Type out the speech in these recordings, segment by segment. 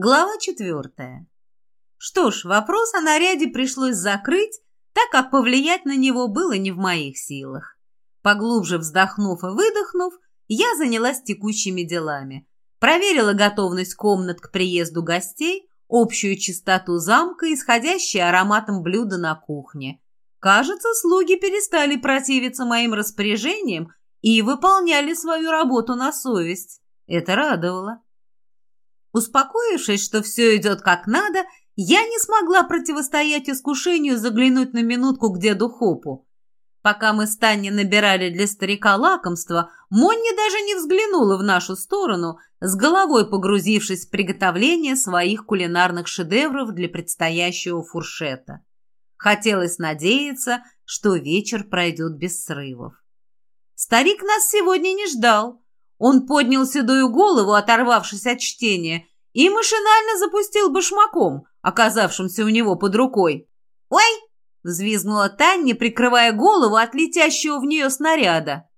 Глава четвертая. Что ж, вопрос о наряде пришлось закрыть, так как повлиять на него было не в моих силах. Поглубже вздохнув и выдохнув, я занялась текущими делами. Проверила готовность комнат к приезду гостей, общую чистоту замка, исходящие ароматом блюда на кухне. Кажется, слуги перестали противиться моим распоряжениям и выполняли свою работу на совесть. Это радовало. Успокоившись, что все идет как надо, я не смогла противостоять искушению заглянуть на минутку к деду Хопу. Пока мы с Таней набирали для старика лакомства, Монни даже не взглянула в нашу сторону, с головой погрузившись в приготовление своих кулинарных шедевров для предстоящего фуршета. Хотелось надеяться, что вечер пройдет без срывов. Старик нас сегодня не ждал. Он поднял седую голову, оторвавшись от чтения, и машинально запустил башмаком, оказавшимся у него под рукой. «Ой!» — взвизгнула Таня, прикрывая голову от летящего в нее снаряда.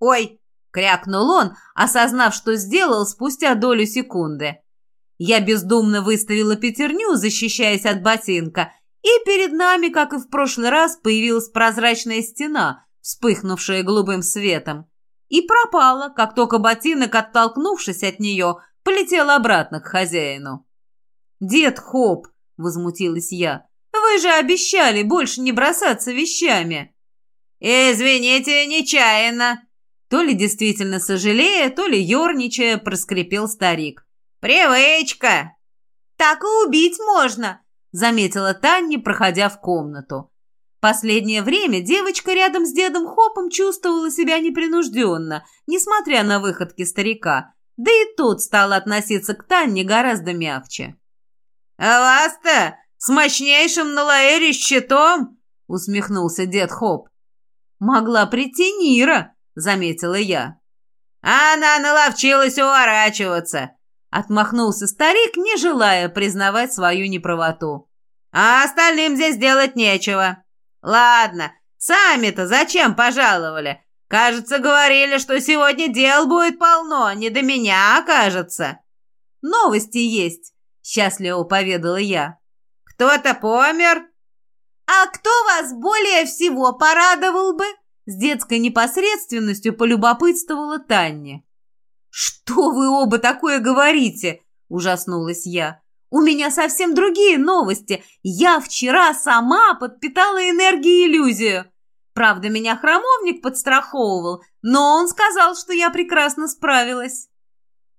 «Ой!» — крякнул он, осознав, что сделал спустя долю секунды. Я бездумно выставила пятерню, защищаясь от ботинка, и перед нами, как и в прошлый раз, появилась прозрачная стена, вспыхнувшая голубым светом и пропала, как только ботинок, оттолкнувшись от нее, полетел обратно к хозяину. «Дед Хоп!» — возмутилась я. «Вы же обещали больше не бросаться вещами!» «Извините, нечаянно!» То ли действительно сожалея, то ли ерничая, проскрипел старик. «Привычка!» «Так и убить можно!» — заметила Таня, проходя в комнату. Последнее время девочка рядом с дедом Хопом чувствовала себя непринужденно, несмотря на выходки старика, да и тот стал относиться к Танне гораздо мягче. «А вас-то с мощнейшим на лаэре щитом?» — усмехнулся дед Хоп. «Могла прийти Нира», — заметила я. «Она наловчилась уворачиваться», — отмахнулся старик, не желая признавать свою неправоту. «А остальным здесь делать нечего. «Ладно, сами-то зачем пожаловали? Кажется, говорили, что сегодня дел будет полно, не до меня, кажется». «Новости есть», — счастливо поведала я. «Кто-то помер?» «А кто вас более всего порадовал бы?» С детской непосредственностью полюбопытствовала Таня. «Что вы оба такое говорите?» – ужаснулась я. У меня совсем другие новости. Я вчера сама подпитала энергией иллюзию. Правда, меня храмовник подстраховывал, но он сказал, что я прекрасно справилась.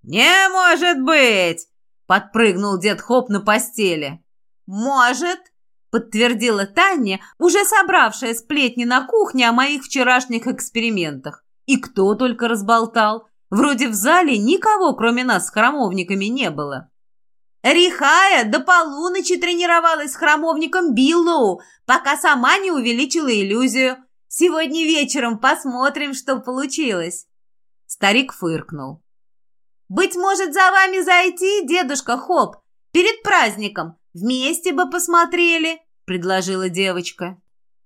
«Не может быть!» — подпрыгнул дед Хоп на постели. «Может!» — подтвердила Таня, уже собравшая сплетни на кухне о моих вчерашних экспериментах. И кто только разболтал. Вроде в зале никого, кроме нас с храмовниками, не было. Рихая до полуночи тренировалась с храмовником Биллоу, пока сама не увеличила иллюзию. Сегодня вечером посмотрим, что получилось. Старик фыркнул. «Быть может, за вами зайти, дедушка Хоп, перед праздником? Вместе бы посмотрели», — предложила девочка.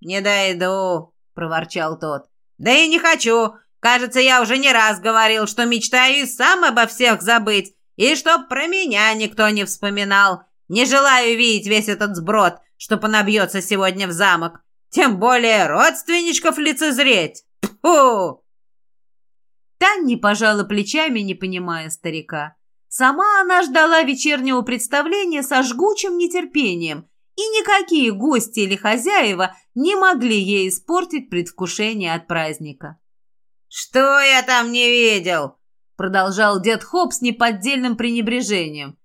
«Не дойду», — проворчал тот. «Да и не хочу. Кажется, я уже не раз говорил, что мечтаю и сам обо всех забыть, и чтоб про меня никто не вспоминал. Не желаю видеть весь этот сброд, что понабьется сегодня в замок. Тем более родственничков лицезреть. Фу!» Танни пожала плечами, не понимая старика. Сама она ждала вечернего представления со жгучим нетерпением, и никакие гости или хозяева не могли ей испортить предвкушение от праздника. «Что я там не видел?» Продолжал дед Хоп с неподдельным пренебрежением.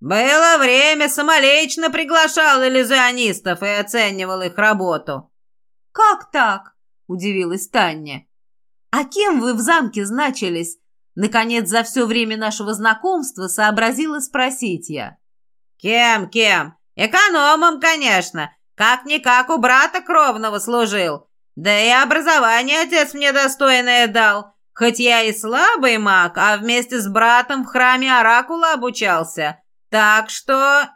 «Было время, самолично приглашал иллюзионистов и оценивал их работу». «Как так?» – удивилась Таня. «А кем вы в замке значились?» Наконец, за все время нашего знакомства сообразила спросить я. «Кем, кем? Экономом, конечно. Как-никак у брата кровного служил. Да и образование отец мне достойное дал. Хоть я и слабый маг, а вместе с братом в храме Оракула обучался. Так что...»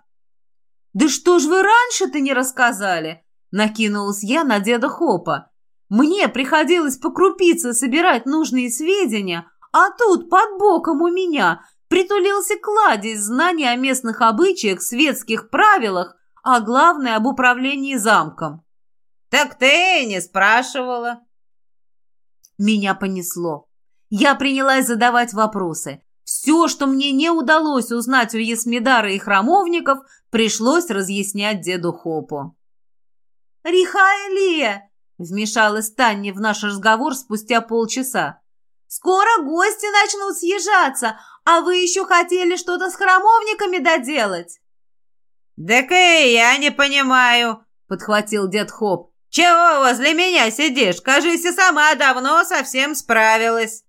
«Да что ж вы раньше-то не рассказали?» Накинулась я на деда Хопа. «Мне приходилось по крупице собирать нужные сведения, а тут под боком у меня притулился кладезь знаний о местных обычаях, светских правилах, а главное об управлении замком. «Так ты не спрашивала». Меня понесло. Я принялась задавать вопросы. Все, что мне не удалось узнать у Есмидара и храмовников, пришлось разъяснять деду Хопу. «Рихаэлия!» — вмешалась Таня в наш разговор спустя полчаса. «Скоро гости начнут съезжаться, а вы еще хотели что-то с храмовниками доделать?» «Так и я не понимаю», — подхватил дед Хоп. «Чего возле меня сидишь? Кажись, и сама давно совсем справилась».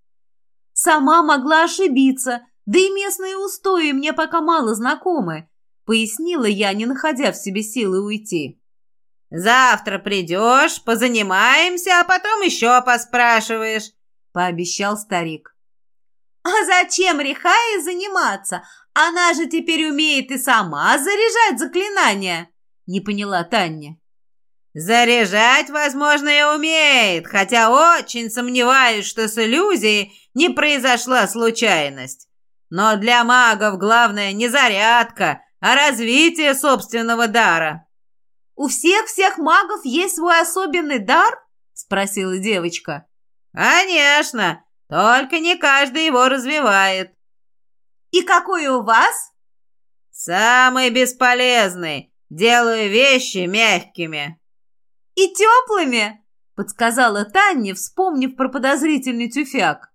Сама могла ошибиться, да и местные устои мне пока мало знакомы, пояснила я, не находя в себе силы уйти. «Завтра придешь, позанимаемся, а потом еще поспрашиваешь», — пообещал старик. «А зачем Рихае заниматься? Она же теперь умеет и сама заряжать заклинания», — не поняла Таня. Заряжать, возможно, и умеет, хотя очень сомневаюсь, что с иллюзией не произошла случайность. Но для магов главное не зарядка, а развитие собственного дара. «У всех-всех магов есть свой особенный дар?» – спросила девочка. «Конечно, только не каждый его развивает». «И какой у вас?» «Самый бесполезный. Делаю вещи мягкими». «И теплыми?» — подсказала Таня, вспомнив про подозрительный тюфяк.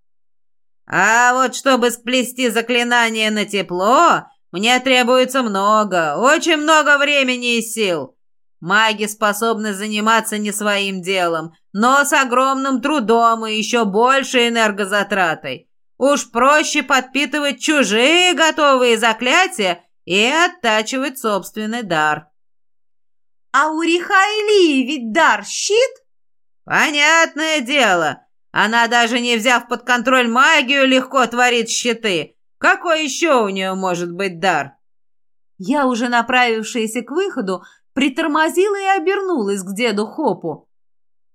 «А вот чтобы сплести заклинание на тепло, мне требуется много, очень много времени и сил. Маги способны заниматься не своим делом, но с огромным трудом и еще большей энергозатратой. Уж проще подпитывать чужие готовые заклятия и оттачивать собственный дар». А у Рихайлии ведь дар щит? Понятное дело. Она даже не взяв под контроль магию, легко творит щиты. Какой еще у нее может быть дар? Я, уже направившаяся к выходу, притормозила и обернулась к деду Хопу.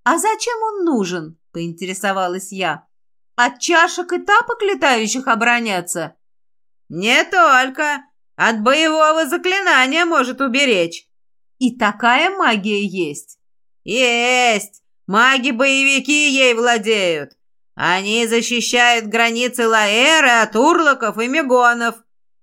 «А зачем он нужен?» — поинтересовалась я. «От чашек и тапок летающих обороняться?» «Не только. От боевого заклинания может уберечь. И такая магия есть? Есть! Маги-боевики ей владеют. Они защищают границы Лаэры от урлоков и мегонов.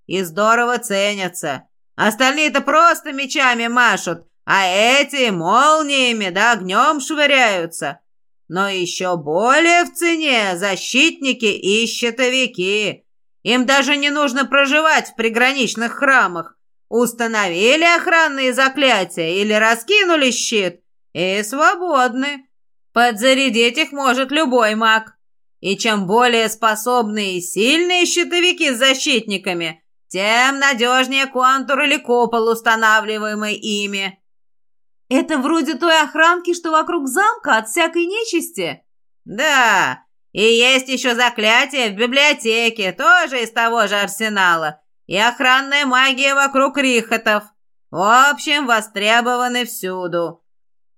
И здорово ценятся. Остальные-то просто мечами машут, а эти молниями да огнем швыряются. Но еще более в цене защитники и щитовики. Им даже не нужно проживать в приграничных храмах. Установили охранные заклятия или раскинули щит и свободны. Подзарядить их может любой маг. И чем более способные и сильные щитовики с защитниками, тем надежнее контур или купол, устанавливаемый ими. Это вроде той охранки, что вокруг замка от всякой нечисти? Да, и есть еще заклятие в библиотеке, тоже из того же арсенала и охранная магия вокруг рихотов. В общем, востребованы всюду.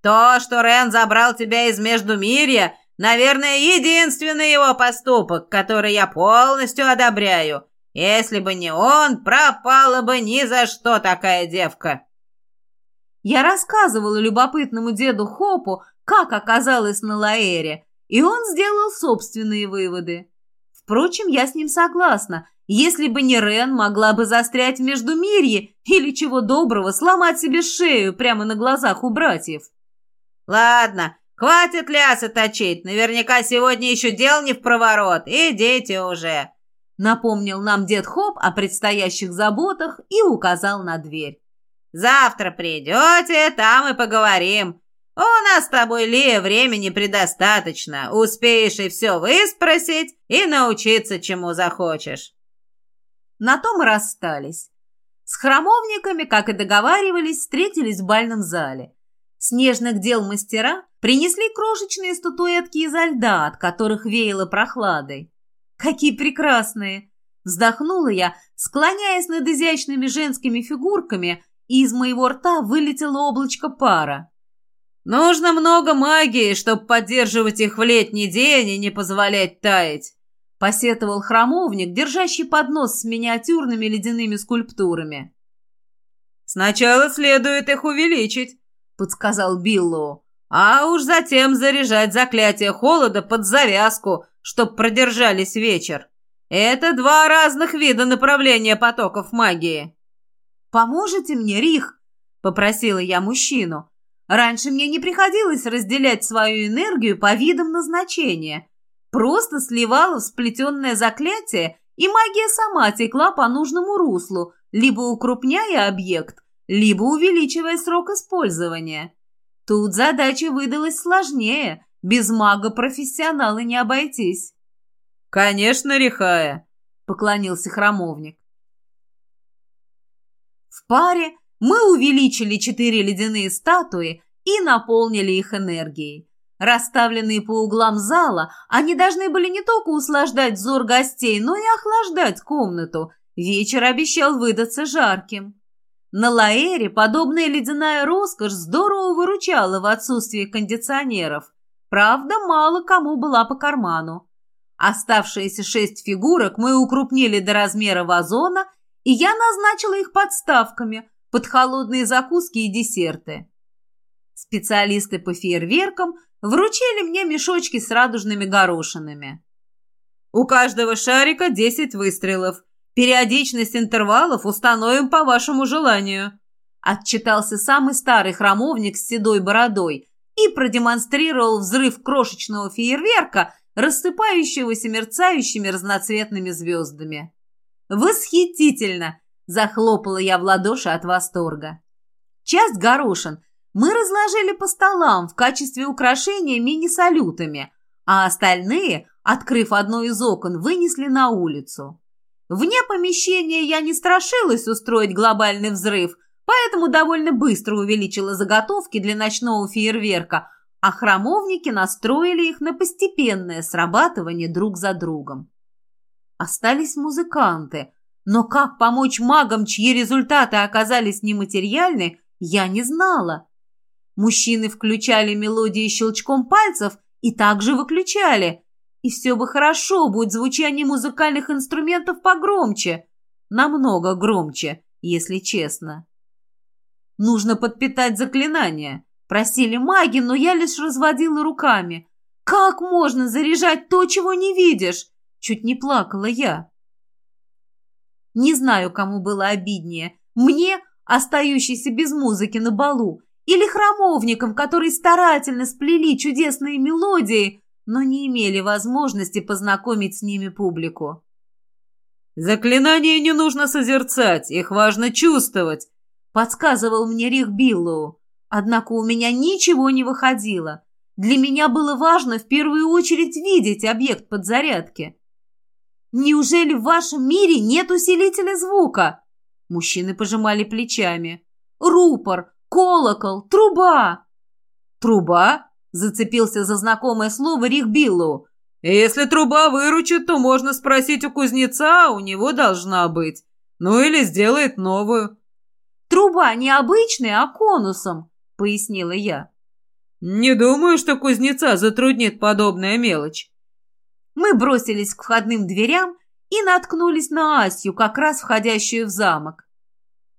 То, что Рен забрал тебя из Междумирья, наверное, единственный его поступок, который я полностью одобряю. Если бы не он, пропала бы ни за что такая девка. Я рассказывала любопытному деду Хопу, как оказалась на Лаэре, и он сделал собственные выводы. Впрочем, я с ним согласна. Если бы не Рен, могла бы застрять в Междумирье или, чего доброго, сломать себе шею прямо на глазах у братьев. «Ладно, хватит лясы точить. Наверняка сегодня еще дел не в проворот. Идите уже!» Напомнил нам дед Хоп о предстоящих заботах и указал на дверь. «Завтра придете, там и поговорим. У нас с тобой, Лия, времени предостаточно. Успеешь и все выспросить, и научиться, чему захочешь». На том и расстались. С храмовниками, как и договаривались, встретились в бальном зале. Снежных дел мастера принесли крошечные статуэтки изо льда, от которых веяло прохладой. «Какие прекрасные!» Вздохнула я, склоняясь над изящными женскими фигурками, и из моего рта вылетело облачко пара. «Нужно много магии, чтобы поддерживать их в летний день и не позволять таять», посетовал храмовник, держащий поднос с миниатюрными ледяными скульптурами. «Сначала следует их увеличить», — подсказал Биллоу, «а уж затем заряжать заклятие холода под завязку, чтоб продержались вечер. Это два разных вида направления потоков магии». «Поможете мне, Рих?» — попросила я мужчину. «Раньше мне не приходилось разделять свою энергию по видам назначения. Просто сливала в сплетенное заклятие, и магия сама текла по нужному руслу, либо укрупняя объект, либо увеличивая срок использования. Тут задача выдалась сложнее, без мага-профессионала не обойтись. «Конечно, Рихая», — поклонился храмовник. В паре мы увеличили четыре ледяные статуи и наполнили их энергией. Расставленные по углам зала, они должны были не только услаждать взор гостей, но и охлаждать комнату. Вечер обещал выдаться жарким. На Лаэре подобная ледяная роскошь здорово выручала в отсутствии кондиционеров. Правда, мало кому была по карману. Оставшиеся шесть фигурок мы укрупнили до размера вазона, и я назначила их подставками под холодные закуски и десерты. Специалисты по фейерверкам вручили мне мешочки с радужными горошинами. «У каждого шарика десять выстрелов», Периодичность интервалов установим по вашему желанию», отчитался самый старый храмовник с седой бородой и продемонстрировал взрыв крошечного фейерверка, рассыпающегося мерцающими разноцветными звездами. «Восхитительно!» – захлопала я в ладоши от восторга. Часть горошин мы разложили по столам в качестве украшения мини-салютами, а остальные, открыв одно из окон, вынесли на улицу. Вне помещения я не страшилась устроить глобальный взрыв, поэтому довольно быстро увеличила заготовки для ночного фейерверка, а храмовники настроили их на постепенное срабатывание друг за другом. Остались музыканты, но как помочь магам, чьи результаты оказались нематериальны, я не знала. Мужчины включали мелодии щелчком пальцев и также выключали, и все бы хорошо, будь звучание музыкальных инструментов погромче. Намного громче, если честно. Нужно подпитать заклинания. Просили маги, но я лишь разводила руками. Как можно заряжать то, чего не видишь? Чуть не плакала я. Не знаю, кому было обиднее. Мне, остающейся без музыки на балу, или храмовникам, которые старательно сплели чудесные мелодии, но не имели возможности познакомить с ними публику. «Заклинания не нужно созерцать, их важно чувствовать», подсказывал мне Рих Биллоу. Однако у меня ничего не выходило. Для меня было важно в первую очередь видеть объект подзарядки. «Неужели в вашем мире нет усилителя звука?» Мужчины пожимали плечами. «Рупор, колокол, труба!» «Труба?» Зацепился за знакомое слово Рих Биллу. «Если труба выручит, то можно спросить у кузнеца, а у него должна быть. Ну или сделает новую». «Труба не обычная, а конусом», — пояснила я. «Не думаю, что кузнеца затруднит подобная мелочь». Мы бросились к входным дверям и наткнулись на Асью, как раз входящую в замок.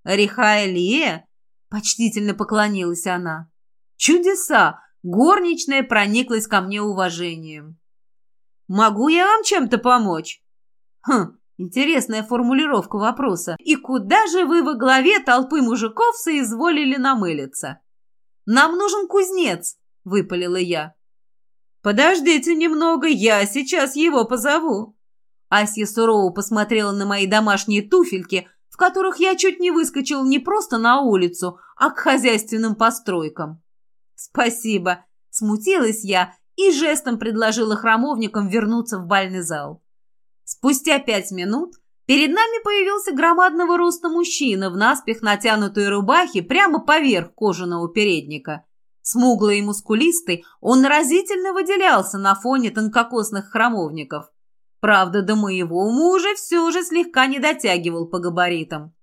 «Рихаэлия?» — почтительно поклонилась она. «Чудеса! Горничная прониклась ко мне уважением. «Могу я вам чем-то помочь?» «Хм, интересная формулировка вопроса. И куда же вы во главе толпы мужиков соизволили намылиться?» «Нам нужен кузнец», — выпалила я. «Подождите немного, я сейчас его позову». Асья сурово посмотрела на мои домашние туфельки, в которых я чуть не выскочил не просто на улицу, а к хозяйственным постройкам. «Спасибо!» – смутилась я и жестом предложила храмовникам вернуться в бальный зал. Спустя пять минут перед нами появился громадного роста мужчина в наспех натянутой рубахе прямо поверх кожаного передника. Смуглый и мускулистый, он разительно выделялся на фоне тонкокосных храмовников. Правда, до моего мужа все же слегка не дотягивал по габаритам.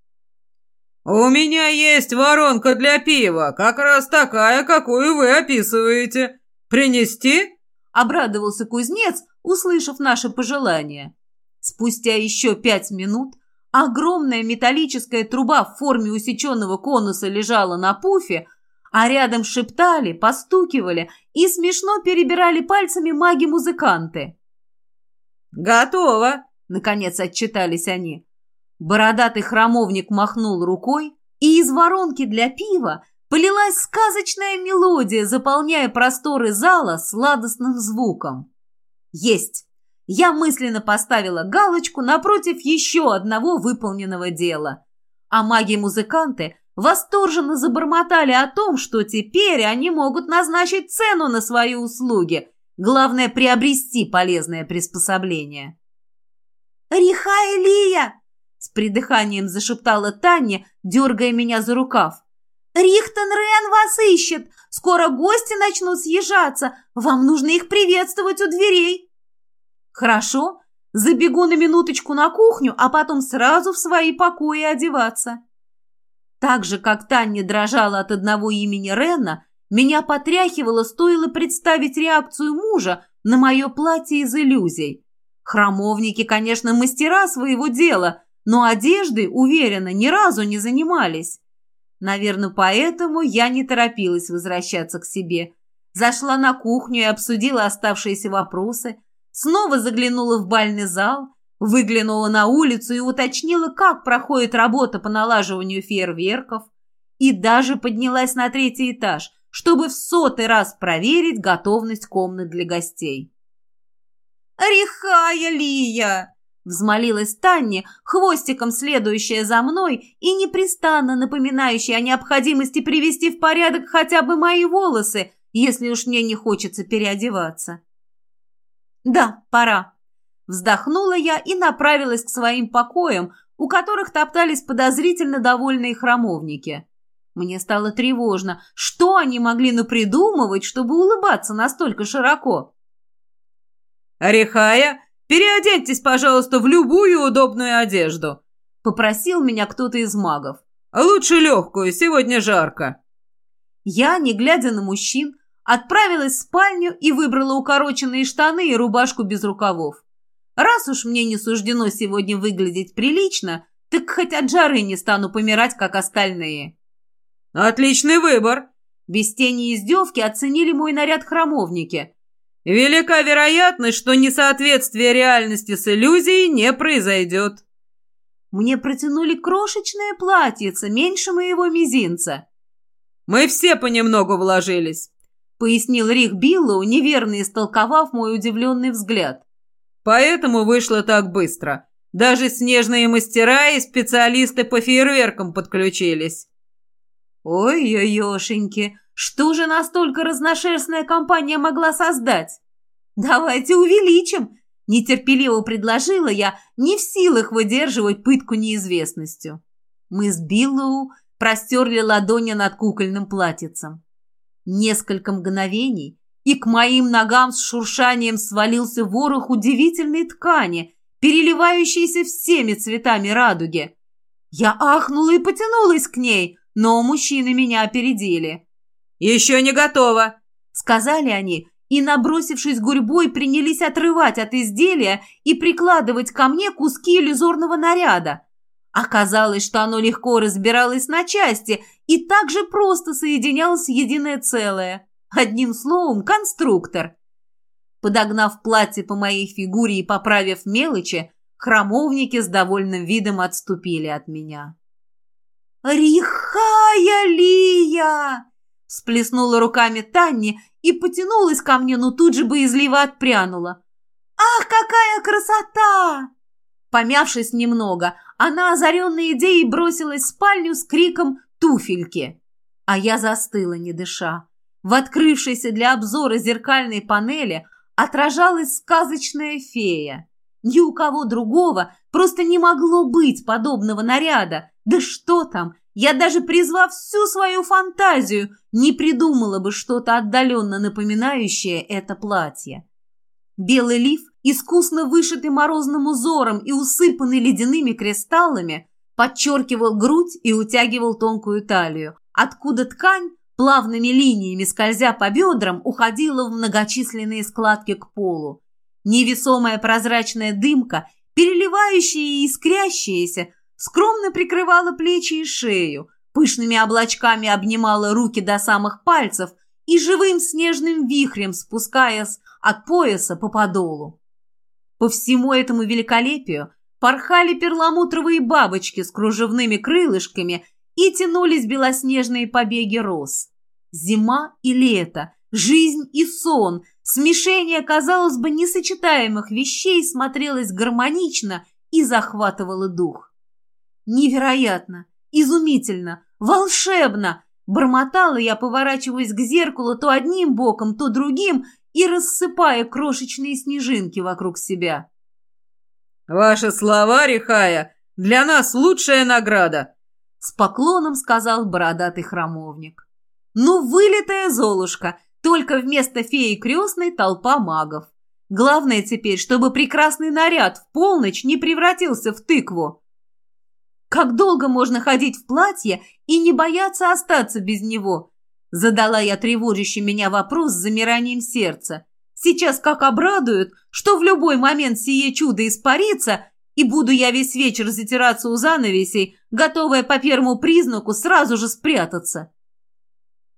«У меня есть воронка для пива, как раз такая, какую вы описываете. Принести?» Обрадовался кузнец, услышав наше пожелание. Спустя еще пять минут огромная металлическая труба в форме усеченного конуса лежала на пуфе, а рядом шептали, постукивали и смешно перебирали пальцами маги-музыканты. «Готово!» — наконец отчитались они. Бородатый храмовник махнул рукой, и из воронки для пива полилась сказочная мелодия, заполняя просторы зала сладостным звуком. «Есть!» Я мысленно поставила галочку напротив еще одного выполненного дела. А маги-музыканты восторженно забормотали о том, что теперь они могут назначить цену на свои услуги. Главное – приобрести полезное приспособление. «Риха Илия!» – с придыханием зашептала Таня, дергая меня за рукав. «Рихтон Рен вас ищет! Скоро гости начнут съезжаться! Вам нужно их приветствовать у дверей!» «Хорошо, забегу на минуточку на кухню, а потом сразу в свои покои одеваться». Так же, как Таня дрожала от одного имени Рена, меня потряхивало, стоило представить реакцию мужа на мое платье из иллюзий. Храмовники, конечно, мастера своего дела, но одеждой, уверенно, ни разу не занимались. Наверное, поэтому я не торопилась возвращаться к себе. Зашла на кухню и обсудила оставшиеся вопросы, снова заглянула в бальный зал, Выглянула на улицу и уточнила, как проходит работа по налаживанию фейерверков, и даже поднялась на третий этаж, чтобы в сотый раз проверить готовность комнат для гостей. «Рехая Лия!» — взмолилась Таня, хвостиком следующая за мной и непрестанно напоминающая о необходимости привести в порядок хотя бы мои волосы, если уж мне не хочется переодеваться. «Да, пора», Вздохнула я и направилась к своим покоям, у которых топтались подозрительно довольные храмовники. Мне стало тревожно, что они могли напридумывать, чтобы улыбаться настолько широко. «Орехая, переоденьтесь, пожалуйста, в любую удобную одежду», — попросил меня кто-то из магов. «Лучше легкую, сегодня жарко». Я, не глядя на мужчин, отправилась в спальню и выбрала укороченные штаны и рубашку без рукавов. Раз уж мне не суждено сегодня выглядеть прилично, так хоть от жары не стану помирать, как остальные. Отличный выбор. Без тени издевки оценили мой наряд храмовники. Велика вероятность, что несоответствие реальности с иллюзией не произойдет. Мне протянули крошечное платьице, меньше моего мизинца. Мы все понемногу вложились, пояснил Рих Биллоу, неверно истолковав мой удивленный взгляд. Поэтому вышло так быстро. Даже снежные мастера и специалисты по фейерверкам подключились. Ой-ой-ошеньки, что же настолько разношерстная компания могла создать? Давайте увеличим, нетерпеливо предложила я, не в силах выдерживать пытку неизвестностью. Мы с Биллоу простерли ладони над кукольным платьицем. Несколько мгновений, и к моим ногам с шуршанием свалился ворох удивительной ткани, переливающейся всеми цветами радуги. Я ахнула и потянулась к ней, но мужчины меня опередили. «Еще не готово», — сказали они, и, набросившись гурьбой, принялись отрывать от изделия и прикладывать ко мне куски иллюзорного наряда. Оказалось, что оно легко разбиралось на части и так же просто соединялось в единое целое. Одним словом, конструктор. Подогнав платье по моей фигуре и поправив мелочи, храмовники с довольным видом отступили от меня. «Рихая Лия!» Сплеснула руками Танни и потянулась ко мне, но тут же боязливо отпрянула. «Ах, какая красота!» Помявшись немного, она, озаренная идеей, бросилась в спальню с криком «Туфельки!» А я застыла, не дыша. В открывшейся для обзора зеркальной панели отражалась сказочная фея. Ни у кого другого просто не могло быть подобного наряда. Да что там, я даже призвав всю свою фантазию, не придумала бы что-то отдаленно напоминающее это платье. Белый лиф, искусно вышитый морозным узором и усыпанный ледяными кристаллами, подчеркивал грудь и утягивал тонкую талию, откуда ткань плавными линиями скользя по бедрам, уходила в многочисленные складки к полу. Невесомая прозрачная дымка, переливающая и искрящаяся, скромно прикрывала плечи и шею, пышными облачками обнимала руки до самых пальцев и живым снежным вихрем спускаясь от пояса по подолу. По всему этому великолепию порхали перламутровые бабочки с кружевными крылышками и тянулись белоснежные побеги роз. Зима и лето, жизнь и сон, смешение, казалось бы, несочетаемых вещей смотрелось гармонично и захватывало дух. Невероятно, изумительно, волшебно! Бормотала я, поворачиваясь к зеркалу то одним боком, то другим и рассыпая крошечные снежинки вокруг себя. «Ваши слова, Рихая, для нас лучшая награда!» С поклоном сказал бородатый храмовник. «Ну, вылитая Золушка, только вместо феи крестной толпа магов. Главное теперь, чтобы прекрасный наряд в полночь не превратился в тыкву. Как долго можно ходить в платье и не бояться остаться без него?» Задала я тревожащий меня вопрос с замиранием сердца. Сейчас как обрадуют, что в любой момент сие чудо испарится, и буду я весь вечер затираться у занавесей, готовая по первому признаку сразу же спрятаться.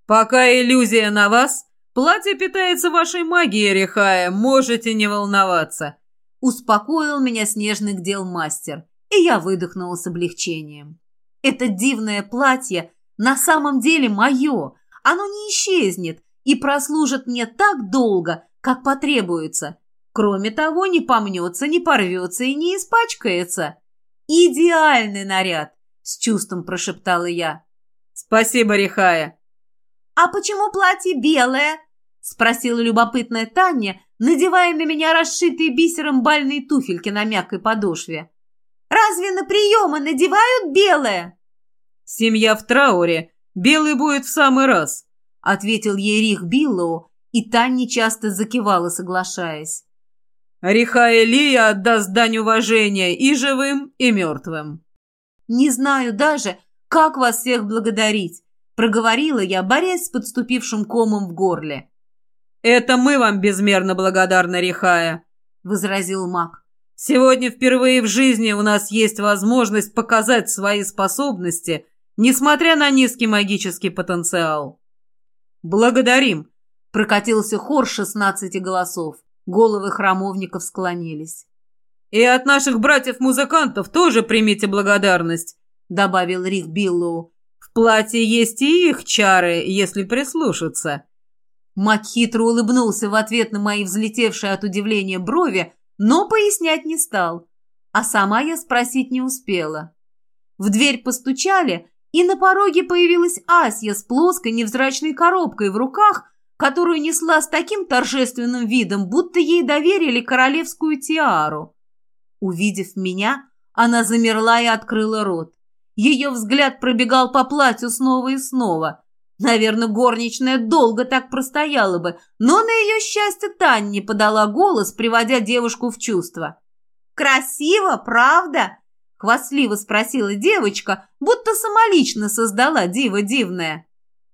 «Пока иллюзия на вас, платье питается вашей магией, Рехая, можете не волноваться», успокоил меня снежных дел мастер, и я выдохнула с облегчением. Это дивное платье на самом деле мое, оно не исчезнет и прослужит мне так долго, как потребуется. Кроме того, не помнется, не порвется и не испачкается. Идеальный наряд, с чувством прошептала я. Спасибо, Рихая. А почему платье белое? Спросила любопытная Таня, надевая на меня расшитые бисером бальные туфельки на мягкой подошве. Разве на приемы надевают белое? Семья в трауре. Белый будет в самый раз, ответил ей Рих Биллоу, и Таня часто закивала, соглашаясь. Риха Элия отдаст дань уважения и живым, и мертвым. Не знаю даже, как вас всех благодарить, проговорила я, борясь с подступившим комом в горле. Это мы вам безмерно благодарны, Рихая, возразил маг. Сегодня впервые в жизни у нас есть возможность показать свои способности, несмотря на низкий магический потенциал. Благодарим, Прокатился хор шестнадцати голосов. Головы храмовников склонились. «И от наших братьев-музыкантов тоже примите благодарность», — добавил Рик Биллоу. «В платье есть и их чары, если прислушаться». Мак хитро улыбнулся в ответ на мои взлетевшие от удивления брови, но пояснять не стал. А сама я спросить не успела. В дверь постучали, и на пороге появилась Асья с плоской невзрачной коробкой в руках, которую несла с таким торжественным видом, будто ей доверили королевскую тиару. Увидев меня, она замерла и открыла рот. Ее взгляд пробегал по платью снова и снова. Наверное, горничная долго так простояла бы, но на ее счастье Танни подала голос, приводя девушку в чувство. «Красиво, правда?» — хвастливо спросила девочка, будто самолично создала диво дивное.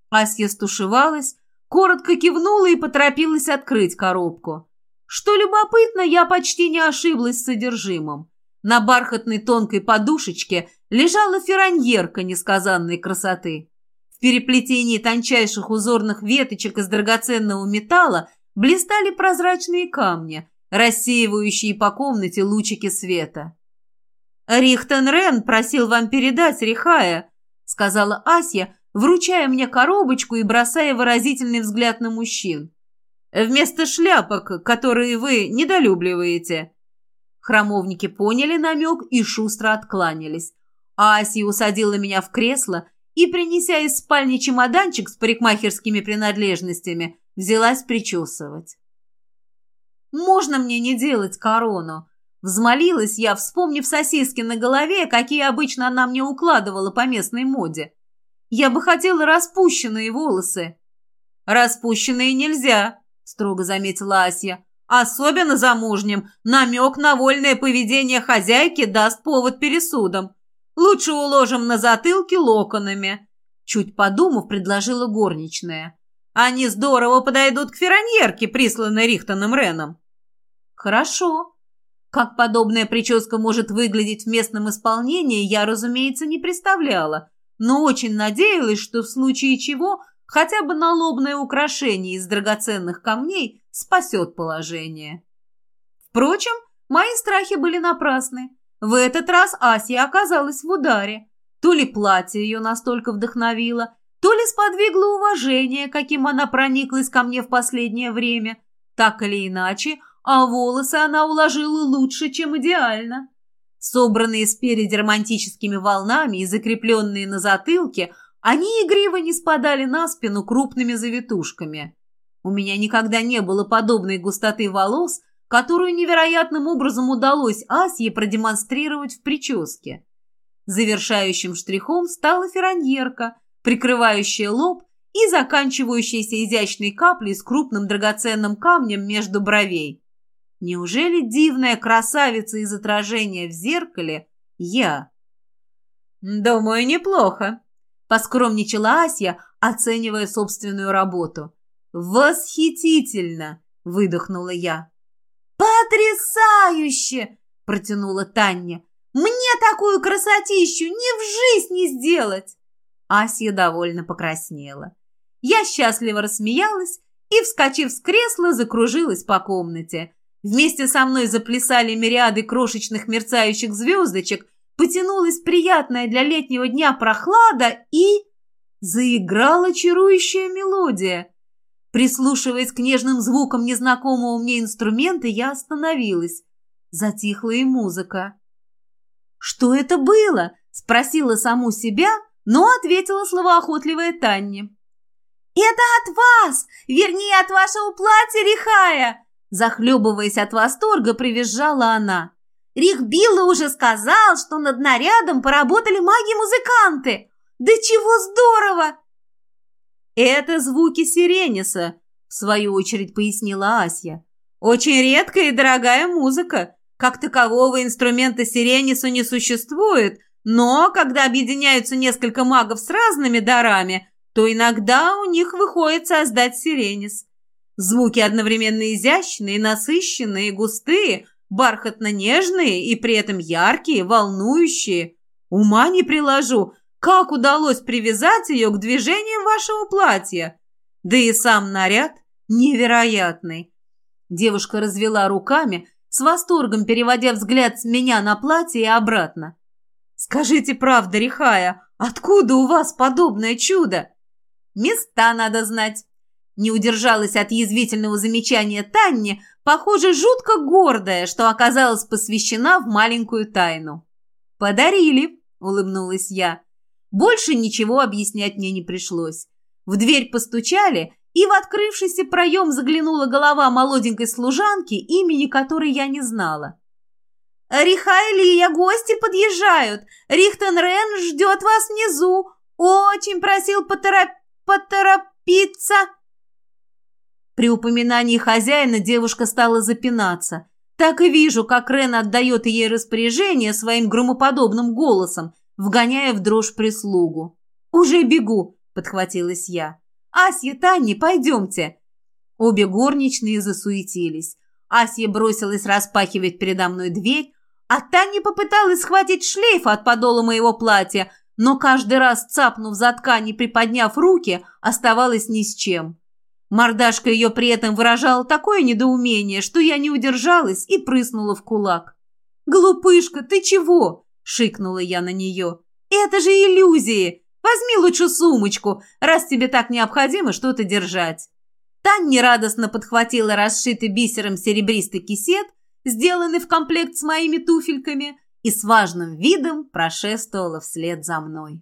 Асья стушевалась, коротко кивнула и поторопилась открыть коробку. Что любопытно, я почти не ошиблась с содержимым. На бархатной тонкой подушечке лежала фераньерка несказанной красоты. В переплетении тончайших узорных веточек из драгоценного металла блистали прозрачные камни, рассеивающие по комнате лучики света. «Рихтен Рен просил вам передать, Рихая», — сказала Ася, вручая мне коробочку и бросая выразительный взгляд на мужчин. «Вместо шляпок, которые вы недолюбливаете». Храмовники поняли намек и шустро откланялись. Аси усадила меня в кресло и, принеся из спальни чемоданчик с парикмахерскими принадлежностями, взялась причесывать. «Можно мне не делать корону?» Взмолилась я, вспомнив сосиски на голове, какие обычно она мне укладывала по местной моде. Я бы хотела распущенные волосы». «Распущенные нельзя», — строго заметила Ася. «Особенно замужним. Намек на вольное поведение хозяйки даст повод пересудам. Лучше уложим на затылке локонами». Чуть подумав, предложила горничная. «Они здорово подойдут к фероньерке, присланной Рихтоном Реном». Хорошо. Как подобная прическа может выглядеть в местном исполнении, я, разумеется, не представляла, но очень надеялась, что в случае чего хотя бы налобное украшение из драгоценных камней спасет положение. Впрочем, мои страхи были напрасны. В этот раз Асия оказалась в ударе. То ли платье ее настолько вдохновило, то ли сподвигло уважение, каким она прониклась ко мне в последнее время. Так или иначе, а волосы она уложила лучше, чем идеально. Собранные спереди романтическими волнами и закрепленные на затылке, они игриво не спадали на спину крупными завитушками. У меня никогда не было подобной густоты волос, которую невероятным образом удалось Асье продемонстрировать в прическе. Завершающим штрихом стала фераньерка, прикрывающая лоб и заканчивающаяся изящной каплей с крупным драгоценным камнем между бровей. Неужели дивная красавица из отражения в зеркале я? «Думаю, неплохо», — поскромничала Ася, оценивая собственную работу. «Восхитительно!» — выдохнула я. «Потрясающе!» — протянула Таня. «Мне такую красотищу ни в жизнь не сделать!» Ася довольно покраснела. Я счастливо рассмеялась и, вскочив с кресла, закружилась по комнате. Вместе со мной заплясали мириады крошечных мерцающих звездочек, потянулась приятная для летнего дня прохлада и... Заиграла чарующая мелодия. Прислушиваясь к нежным звукам незнакомого мне инструмента, я остановилась. Затихла и музыка. «Что это было?» – спросила саму себя, но ответила словоохотливая Танни. «Это от вас! Вернее, от вашего платья, Рихая!» Захлебываясь от восторга, привизжала она. «Рих Билла уже сказал, что над нарядом поработали маги-музыканты! Да чего здорово!» «Это звуки сирениса», — в свою очередь пояснила Ася. «Очень редкая и дорогая музыка. Как такового инструмента сиренису не существует, но когда объединяются несколько магов с разными дарами, то иногда у них выходит создать сиренис. Звуки одновременно изящные, насыщенные, густые, бархатно-нежные и при этом яркие, волнующие. Ума не приложу, как удалось привязать ее к движениям вашего платья? Да и сам наряд невероятный. Девушка развела руками, с восторгом переводя взгляд с меня на платье и обратно. «Скажите правду, Рихая, откуда у вас подобное чудо?» «Места надо знать». Не удержалась от язвительного замечания Танни, похоже, жутко гордая, что оказалась посвящена в маленькую тайну. «Подарили», — улыбнулась я. Больше ничего объяснять мне не пришлось. В дверь постучали, и в открывшийся проем заглянула голова молоденькой служанки, имени которой я не знала. «Рихайлия, гости подъезжают! Рихтен Рен ждет вас внизу! Очень просил потороп... поторопиться!» При упоминании хозяина девушка стала запинаться. Так и вижу, как Рен отдает ей распоряжение своим громоподобным голосом, вгоняя в дрожь прислугу. «Уже бегу!» – подхватилась я. «Асья, Таня, пойдемте!» Обе горничные засуетились. Асья бросилась распахивать передо мной дверь, а Таня попыталась схватить шлейф от подола моего платья, но каждый раз, цапнув за ткань и приподняв руки, оставалась ни с чем. Мордашка ее при этом выражала такое недоумение, что я не удержалась и прыснула в кулак. «Глупышка, ты чего?» Шикнула я на нее. «Это же иллюзии! Возьми лучше сумочку, раз тебе так необходимо что-то держать». Таня радостно подхватила расшитый бисером серебристый кисет, сделанный в комплект с моими туфельками, и с важным видом прошествовала вслед за мной.